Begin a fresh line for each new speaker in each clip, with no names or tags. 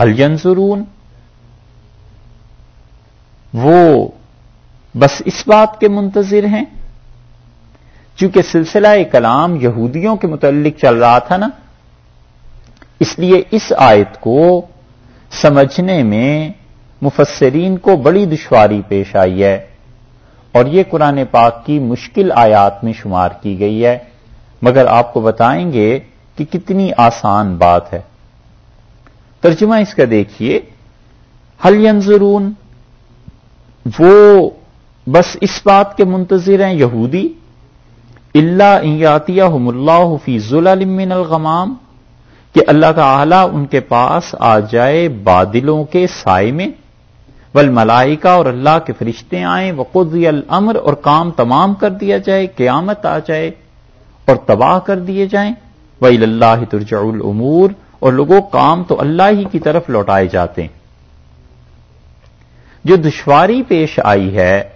حل ینظرون وہ بس اس بات کے منتظر ہیں۔ چونکہ سلسلہ کلام یہودیوں کے متعلق چل رہا تھا نا۔ اس لیے اس آیت کو سمجھنے میں مفسرین کو بڑی دشواری پیش آئی ہے۔ اور یہ قرآن پاک کی مشکل آیات میں شمار کی گئی ہے۔ مگر آپ کو بتائیں گے کہ کتنی آسان بات ہے۔ ترجمہ اس کا دیکھیے۔ حل ینظرون وہ بس اس بات کے منتظر ہیں یہودی۔ اللہ انیاتیہ اللہ فی ظلم الغمام۔ کہ اللہ تعالی ان کے پاس آ جائے بادلوں کے سائے میں۔ ول ملائکہ اور اللہ کے فرشتے آئیں۔ وقضی الامر اور کام تمام کر دیا جائے۔ قیامت آ جائے اور تباہ کر دیے جائیں۔ ویل اللہ ترجع الامور اور لوگوں، کام تو اللہ ہی کی طرف لوٹائے جاتے ہیں۔ جو دشواری پیش آئی ہے،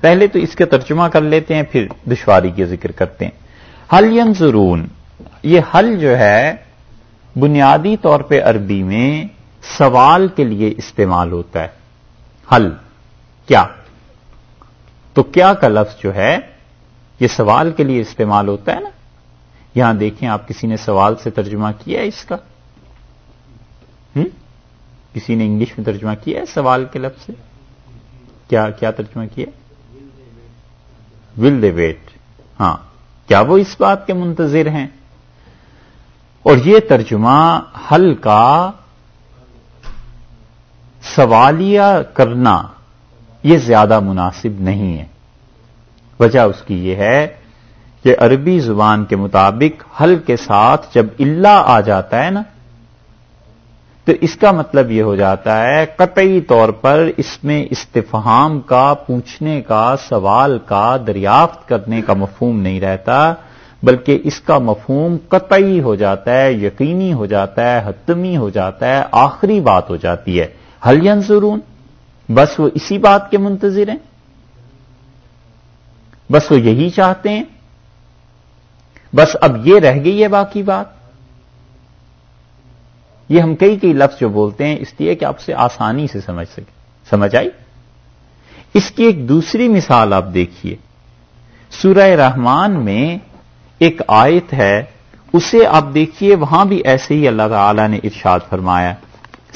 پہلے تو اس کا ترجمہ کر لیتے ہیں، پھر دشواری کے ذکر کرتے ہیں۔ حل ینظرون، یہ حل جو ہے، بنیادی طور پہ عربی میں سوال کے لیے استعمال ہوتا ہے۔ حل کیا؟ تو کیا کا لفظ جو ہے، یہ سوال کے لیے استعمال ہوتا ہے نا؟ یہاں دیکھیں، آپ کسی نے سوال سے ترجمہ کیا ہے اس کا۔ کسی نے انگلش میں ترجمہ کیا ہے سوال کے لفظ سے؟ کیا کیا ترجمہ کیا؟ ول دے ویٹ ہاں کیا وہ اس بات کے منتظر ہیں؟ اور یہ ترجمہ حل کا سوالیہ کرنا یہ زیادہ مناسب نہیں ہے۔ وجہ اس کی یہ ہے کہ عربی زبان کے مطابق حل کے ساتھ جب اللہ آ جاتا ہے نا تو اس کا مطلب یہ ہو جاتا ہے، قطعی طور پر اس میں استفہام کا، پوچھنے کا، سوال کا، دریافت کرنے کا مفہوم نہیں رہتا، بلکہ اس کا مفہوم قطعی ہو جاتا ہے، یقینی ہو جاتا ہے، حتمی ہو جاتا ہے، آخری بات ہو جاتی ہے۔ حل ینظرون بس وہ اسی بات کے منتظر ہیں۔ بس وہ یہی چاہتے ہیں۔ بس اب یہ رہ گئی ہے باقی بات۔ یہ ہم کئی کئی لفظ جو بولتے ہیں، اس لیے کہ آپ سے آسانی سے سمجھ سکیں۔ سمجھ آئی؟ اس کی ایک دوسری مثال آپ دیکھیے۔ سورہ رحمان میں ایک آیت ہے، اسے آپ دیکھیے، وہاں بھی ایسے ہی اللہ تعالی نے ارشاد فرمایا،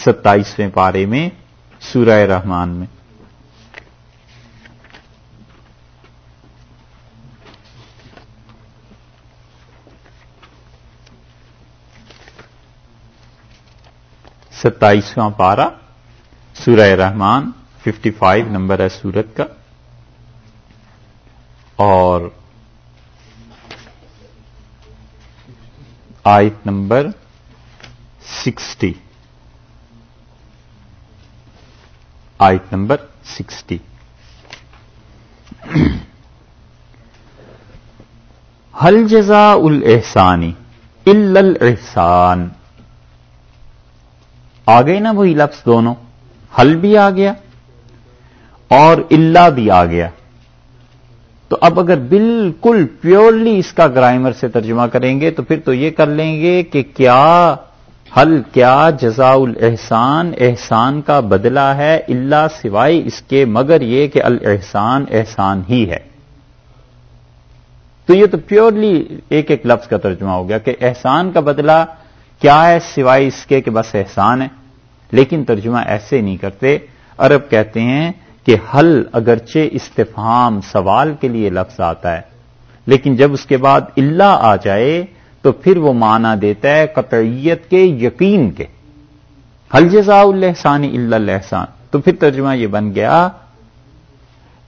ستائیسویں پارے میں، سورہ رحمان میں۔ ستائیسواں پارا سورہ رحمان ففٹی فائیو نمبر ہے سورت کا۔ اور آیت نمبر سکسٹی۔ آیت نمبر سکسٹی۔ حل جزا الحسانی الاحسان آ گئے نا وہی لفظ دونوں۔ حل بھی آ گیا اور اللہ بھی آ گیا۔ تو اب اگر بالکل پیورلی اس کا گرائمر سے ترجمہ کریں گے تو پھر تو یہ کر لیں گے کہ کیا حل، کیا جزا الاحسان احسان کا بدلہ ہے اللہ سوائے اس کے، مگر یہ کہ الاحسان احسان ہی ہے۔ تو یہ تو پیورلی ایک ایک لفظ کا ترجمہ ہو گیا کہ احسان کا بدلہ کیا ہے سوائے اس کے کہ بس احسان ہے؟ لیکن ترجمہ ایسے نہیں کرتے۔ عرب کہتے ہیں کہ حل اگرچہ استفہام سوال کے لیے لفظ آتا ہے، لیکن جب اس کے بعد اللہ آ جائے تو پھر وہ معنی دیتا ہے قطعیت کے، یقین کے۔ حل جزا الحسانی اللہ احسان تو پھر ترجمہ یہ بن گیا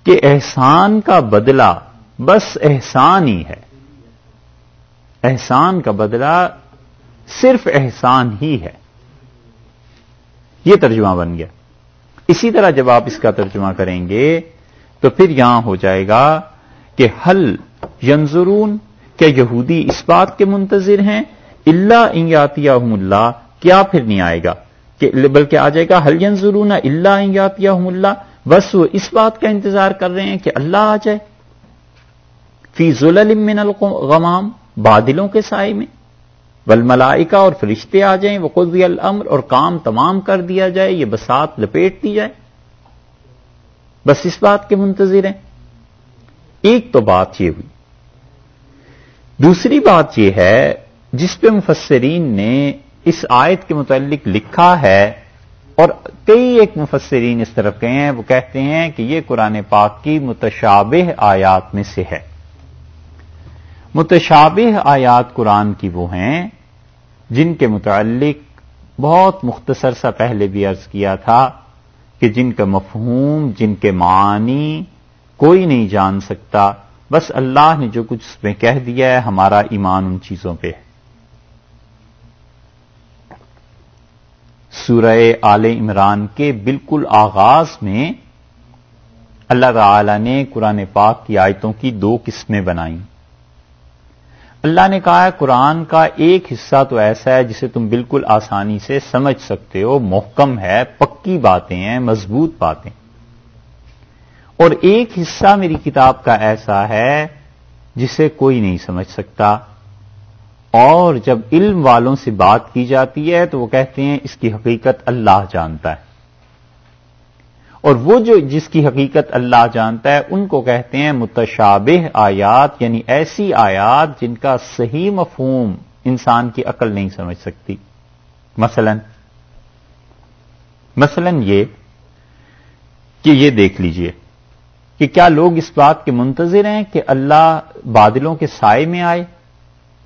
کہ احسان کا بدلہ بس احسان ہی ہے۔ احسان کا بدلہ صرف احسان ہی ہے۔ یہ ترجمہ بن گیا۔ اسی طرح جب آپ اس کا ترجمہ کریں گے، تو پھر یہاں ہو جائے گا کہ حل ینظرون، کیا یہودی اس بات کے منتظر ہیں؟ اللہ انیاتیہ اللہ، کیا پھر نہیں آئے گا؟ کہ بلکہ آ جائے گا حل ینظرون اللہ انیاتیہ اللہ، بس وہ اس بات کا انتظار کر رہے ہیں کہ اللہ آ جائے۔ فی ظلم من الغمام، بادلوں کے سائے میں۔ ول اور فرشتے آ جائیں، وہ قدی الامر اور کام تمام کر دیا جائے، یہ بسات لپیٹ دی جائے۔ بس اس بات کے منتظر ہیں۔ ایک تو بات یہ ہوئی۔ دوسری بات یہ ہے، جس پہ مفسرین نے اس آیت کے متعلق لکھا ہے اور کئی ایک مفسرین اس طرف گئے ہیں، وہ کہتے ہیں کہ یہ قرآن پاک کی متشابہ آیات میں سے ہے۔ متشابہ آیات قرآن کی وہ ہیں جن کے متعلق بہت مختصر سا پہلے بھی عرض کیا تھا کہ جن کا مفہوم، جن کے معنی کوئی نہیں جان سکتا۔ بس اللہ نے جو کچھ اس میں کہہ دیا ہے، ہمارا ایمان ان چیزوں پہ ہے۔ سورہ آل عمران کے بالکل آغاز میں اللہ تعالی نے قرآن پاک کی آیتوں کی دو قسمیں بنائیں۔ اللہ نے کہا ہے قرآن کا ایک حصہ تو ایسا ہے جسے تم بالکل آسانی سے سمجھ سکتے ہو، محکم ہے، پکی باتیں ہیں، مضبوط باتیں۔ اور ایک حصہ میری کتاب کا ایسا ہے جسے کوئی نہیں سمجھ سکتا۔ اور جب علم والوں سے بات کی جاتی ہے تو وہ کہتے ہیں اس کی حقیقت اللہ جانتا ہے۔ اور وہ جو جس کی حقیقت اللہ جانتا ہے، ان کو کہتے ہیں متشابہ آیات یعنی ایسی آیات جن کا صحیح مفہوم انسان کی عقل نہیں سمجھ سکتی۔ مثلا مثلا یہ کہ یہ دیکھ لیجیے کہ کیا لوگ اس بات کے منتظر ہیں کہ اللہ بادلوں کے سائے میں آئے؟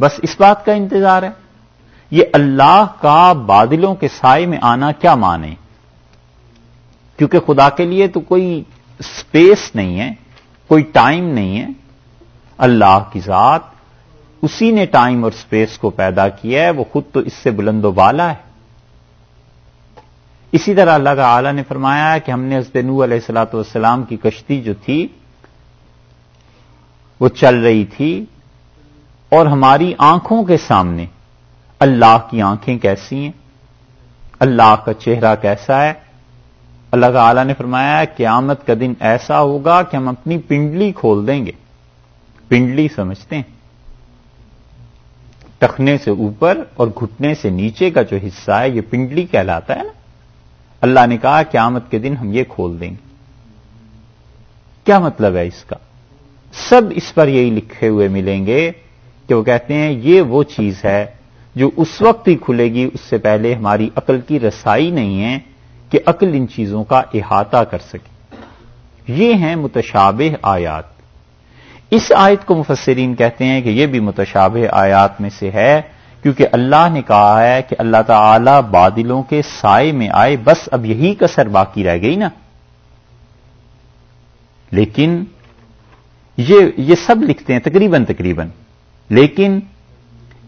بس اس بات کا انتظار ہے۔ یہ اللہ کا بادلوں کے سائے میں آنا کیا مانے کیونکہ خدا کے لیے تو کوئی اسپیس نہیں ہے، کوئی ٹائم نہیں ہے۔ اللہ کی ذات اسی نے ٹائم اور اسپیس کو پیدا کیا ہے، وہ خود تو اس سے بلند و بالا ہے۔ اسی طرح اللہ تعالی نے فرمایا ہے کہ ہم نے حضرت نو علیہ السلاۃ والسلام کی کشتی جو تھی، وہ چل رہی تھی اور ہماری آنکھوں کے سامنے، اللہ کی آنکھیں کیسی ہیں؟ اللہ کا چہرہ کیسا ہے؟ اللہ تعالی نے فرمایا قیامت کا دن ایسا ہوگا کہ ہم اپنی پنڈلی کھول دیں گے۔ پنڈلی سمجھتے ہیں۔ ٹخنے سے اوپر اور گھٹنے سے نیچے کا جو حصہ ہے، یہ پنڈلی کہلاتا ہے نا۔ اللہ نے کہا، قیامت کے دن ہم یہ کھول دیں گے۔ کیا مطلب ہے اس کا؟ سب اس پر یہی لکھے ہوئے ملیں گے کہ وہ کہتے ہیں، یہ وہ چیز ہے جو اس وقت ہی کھلے گی، اس سے پہلے ہماری عقل کی رسائی نہیں ہے۔ کہ عقل ان چیزوں کا احاطہ کر سکے۔ یہ ہیں متشابہ آیات۔ اس آیت کو مفسرین کہتے ہیں کہ یہ بھی متشابہ آیات میں سے ہے، کیونکہ اللہ نے کہا ہے کہ اللہ تعالی بادلوں کے سائے میں آئے، بس اب یہی کسر باقی رہ گئی نا۔ لیکن یہ یہ سب لکھتے ہیں تقریباً تقریباً۔ لیکن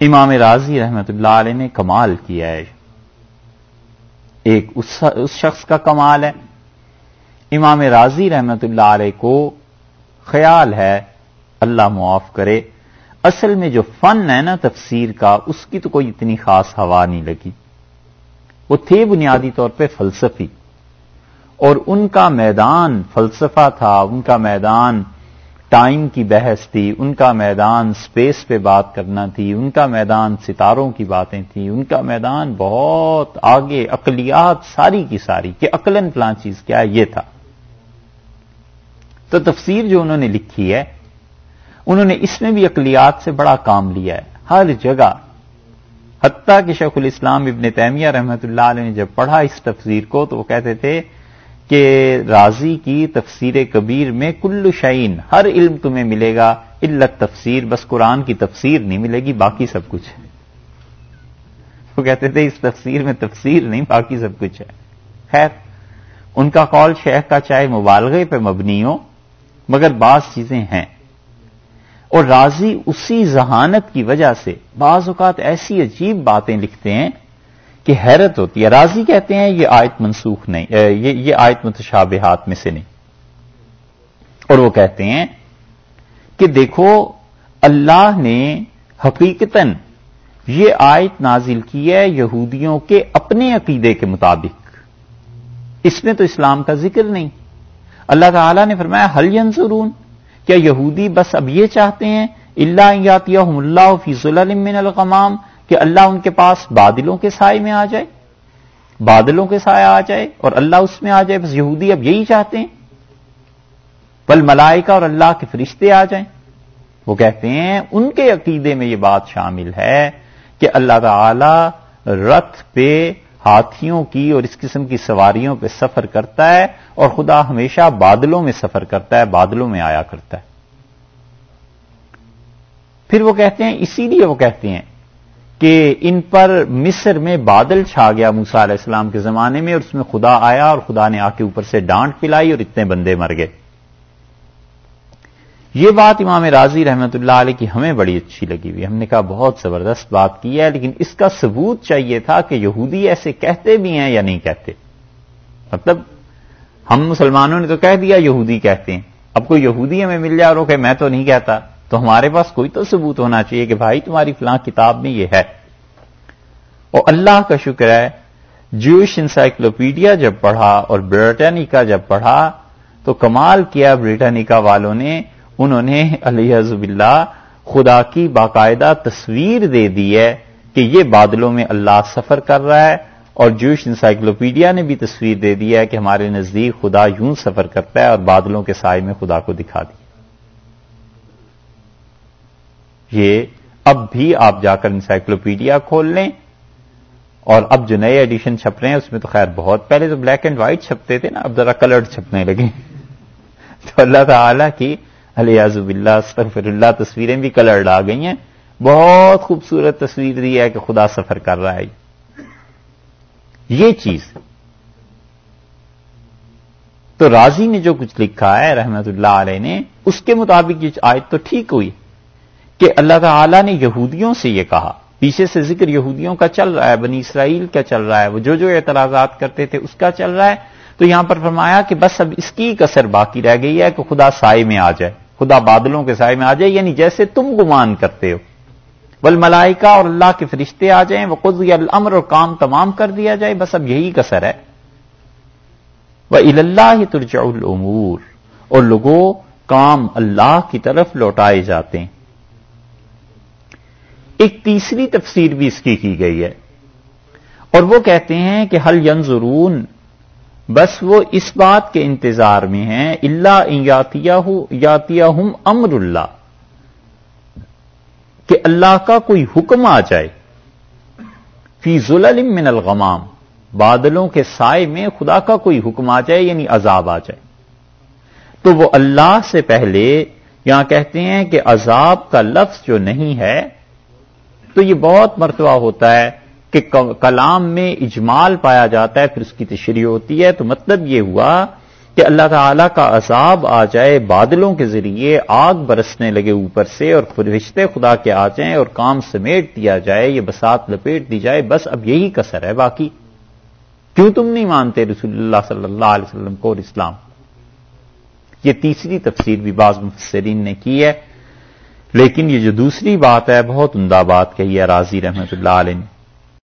امام راضی رحمت اللہ علیہ نے کمال کیا ہے۔ ایک اس شخص کا کمال ہے۔ امام راضی رحمت اللہ علیہ کو خیال ہے، اللہ معاف کرے۔ اصل میں جو فن ہے نا تفسیر کا، اس کی تو کوئی اتنی خاص ہوا نہیں لگی۔ وہ تھے بنیادی طور پہ فلسفی۔ اور ان کا میدان فلسفہ تھا، ان کا میدان ٹائم کی بحث تھی، ان کا میدان سپیس پہ بات کرنا تھی، ان کا میدان ستاروں کی باتیں تھیں، ان کا میدان بہت آگے، اقلیات ساری کی ساری، کہ عقلن فلاں چیز کیا یہ تھا۔ تو تفسیر جو انہوں نے لکھی ہے، انہوں نے اس میں بھی اقلیات سے بڑا کام لیا ہے۔ ہر جگہ، حتیٰ کہ شیخ الاسلام ابن تیمیہ رحمت اللہ علیہ نے جب پڑھا اس تفسیر کو، تو وہ کہتے تھے کہ راضی کی تفسیر کبیر میں کل شعین ہر علم تمہیں ملے گا علت تفسیر بس قرآن کی تفسیر نہیں ملے گی، باقی سب کچھ ہے۔ وہ کہتے تھے، اس تفسیر میں تفسیر نہیں، باقی سب کچھ ہے۔ خیر، ان کا قول شیخ کا چاہے مبالغے پہ مبنی ہو، مگر بعض چیزیں ہیں۔ اور راضی اسی ذہانت کی وجہ سے بعض اوقات ایسی عجیب باتیں لکھتے ہیں کہ حیرت ہوتی ہے۔ راضی کہتے ہیں یہ آیت منسوخ نہیں یہ یہ آیت متشابہات میں سے نہیں۔ اور وہ کہتے ہیں کہ دیکھو، اللہ نے حقیقتا یہ آیت نازل کی ہے یہودیوں کے اپنے عقیدے کے مطابق۔ اس میں تو اسلام کا ذکر نہیں۔ اللہ تعالی نے فرمایا حل ینظرون؟ کیا یہودی بس اب یہ چاہتے ہیں اللہ اللہ فی ظلم من الغمام کہ اللہ ان کے پاس بادلوں کے سائے میں آ جائے، بادلوں کے سائے آ جائے اور اللہ اس میں آ جائے، بس یہودی اب یہی چاہتے ہیں۔ بل ملائکہ اور اللہ کے فرشتے آ جائیں۔ وہ کہتے ہیں، ان کے عقیدے میں یہ بات شامل ہے کہ اللہ تعالی رتھ پہ ہاتھیوں کی اور اس قسم کی سواریوں پہ سفر کرتا ہے اور خدا ہمیشہ بادلوں میں سفر کرتا ہے، بادلوں میں آیا کرتا ہے۔ پھر وہ کہتے ہیں، اسی لیے وہ کہتے ہیں کہ ان پر مصر میں بادل چھا گیا موسا علیہ السلام کے زمانے میں اور اس میں خدا آیا اور خدا نے آ کے اوپر سے ڈانٹ پلائی اور اتنے بندے مر گئے۔ یہ بات امام راضی رحمت اللہ علیہ کی ہمیں بڑی اچھی لگی ہوئی۔ ہم نے کہا بہت زبردست بات کی ہے، لیکن اس کا ثبوت چاہیے تھا کہ یہودی ایسے کہتے بھی ہیں یا نہیں کہتے۔ مطلب ہم مسلمانوں نے تو کہہ دیا یہودی کہتے ہیں۔ اب کوئی یہودی ہمیں مل جائے اور کہ میں تو نہیں کہتا۔ تو ہمارے پاس کوئی تو ثبوت ہونا چاہیے کہ بھائی تمہاری فلاں کتاب میں یہ ہے۔ اور اللہ کا شکر ہے جوش انسائکلوپیڈیا جب پڑھا اور برٹانیکا جب پڑھا، تو کمال کیا برٹانیکا والوں نے۔ انہوں نے علیہ حضب اللہ خدا کی باقاعدہ تصویر دے دی ہے کہ یہ بادلوں میں اللہ سفر کر رہا ہے۔ اور جوش انسائکلوپیڈیا نے بھی تصویر دے دی ہے کہ ہمارے نزدیک خدا یوں سفر کرتا ہے اور بادلوں کے سائے میں خدا کو دکھا دیا۔ یہ اب بھی آپ جا کر انسائکلوپیڈیا کھول لیں اور اب جو نئے ایڈیشن چھپ رہے ہیں، اس میں تو خیر بہت پہلے تو بلیک اینڈ وائٹ چھپتے تھے نا، اب ذرا کلرڈ چھپنے لگے۔ تو اللہ تعالی کی علیہ اللہ استغفر اللہ، تصویریں بھی کلرڈ آ گئی ہیں۔ بہت خوبصورت تصویر دی ہے کہ خدا سفر کر رہا ہے۔ یہ چیز۔ تو راضی نے جو کچھ لکھا ہے رحمت اللہ علیہ نے، اس کے مطابق یہ آیت تو ٹھیک ہوئی۔ کہ اللہ تعالی نے یہودیوں سے یہ کہا۔ پیچھے سے ذکر یہودیوں کا چل رہا ہے، بنی اسرائیل کا چل رہا ہے، وہ جو جو اعتراضات کرتے تھے اس کا چل رہا ہے۔ تو یہاں پر فرمایا کہ بس اب اس کی کثر باقی رہ گئی ہے کہ خدا سائے میں آ جائے، خدا بادلوں کے سائے میں آ جائے یعنی جیسے تم گمان کرتے ہو۔ بل ملائکہ اور اللہ کے فرشتے آ جائیں وہ خود الامر اور کام تمام کر دیا جائے، بس اب یہی کثر ہے۔ وہ اللہ ترجع العمور اور لوگوں، کام اللہ کی طرف لوٹائے جاتے ہیں۔ ایک تیسری تفسیر بھی اس کی کی گئی ہے۔ اور وہ کہتے ہیں کہ حل ینظرون بس وہ اس بات کے انتظار میں ہیں اللہ یاتیہ ہم امر اللہ۔ کہ اللہ کا کوئی حکم آ جائے۔ فی ظلم من الغمام۔ بادلوں کے سائے میں خدا کا کوئی حکم آ جائے یعنی عذاب آ جائے۔ تو وہ اللہ سے پہلے یہاں کہتے ہیں کہ عذاب کا لفظ جو نہیں ہے تو یہ بہت مرتبہ ہوتا ہے کہ کلام میں اجمال پایا جاتا ہے، پھر اس کی تشریح ہوتی ہے۔ تو مطلب یہ ہوا کہ اللہ تعالی کا عذاب آ جائے بادلوں کے ذریعے، آگ برسنے لگے اوپر سے اور فرشتے خدا کے آ جائیں اور کام سمیٹ دیا جائے، یہ بسات لپیٹ دی جائے۔ بس اب یہی کسر ہے، باقی کیوں تم نہیں مانتے رسول اللہ صلی اللہ علیہ وسلم کو اور اسلام؟ یہ تیسری تفسیر بھی بعض مفسرین نے کی ہے۔ لیکن یہ جو دوسری بات ہے، بہت عمدہ بات کہی ہے راضی رحمت اللہ علیہ نے۔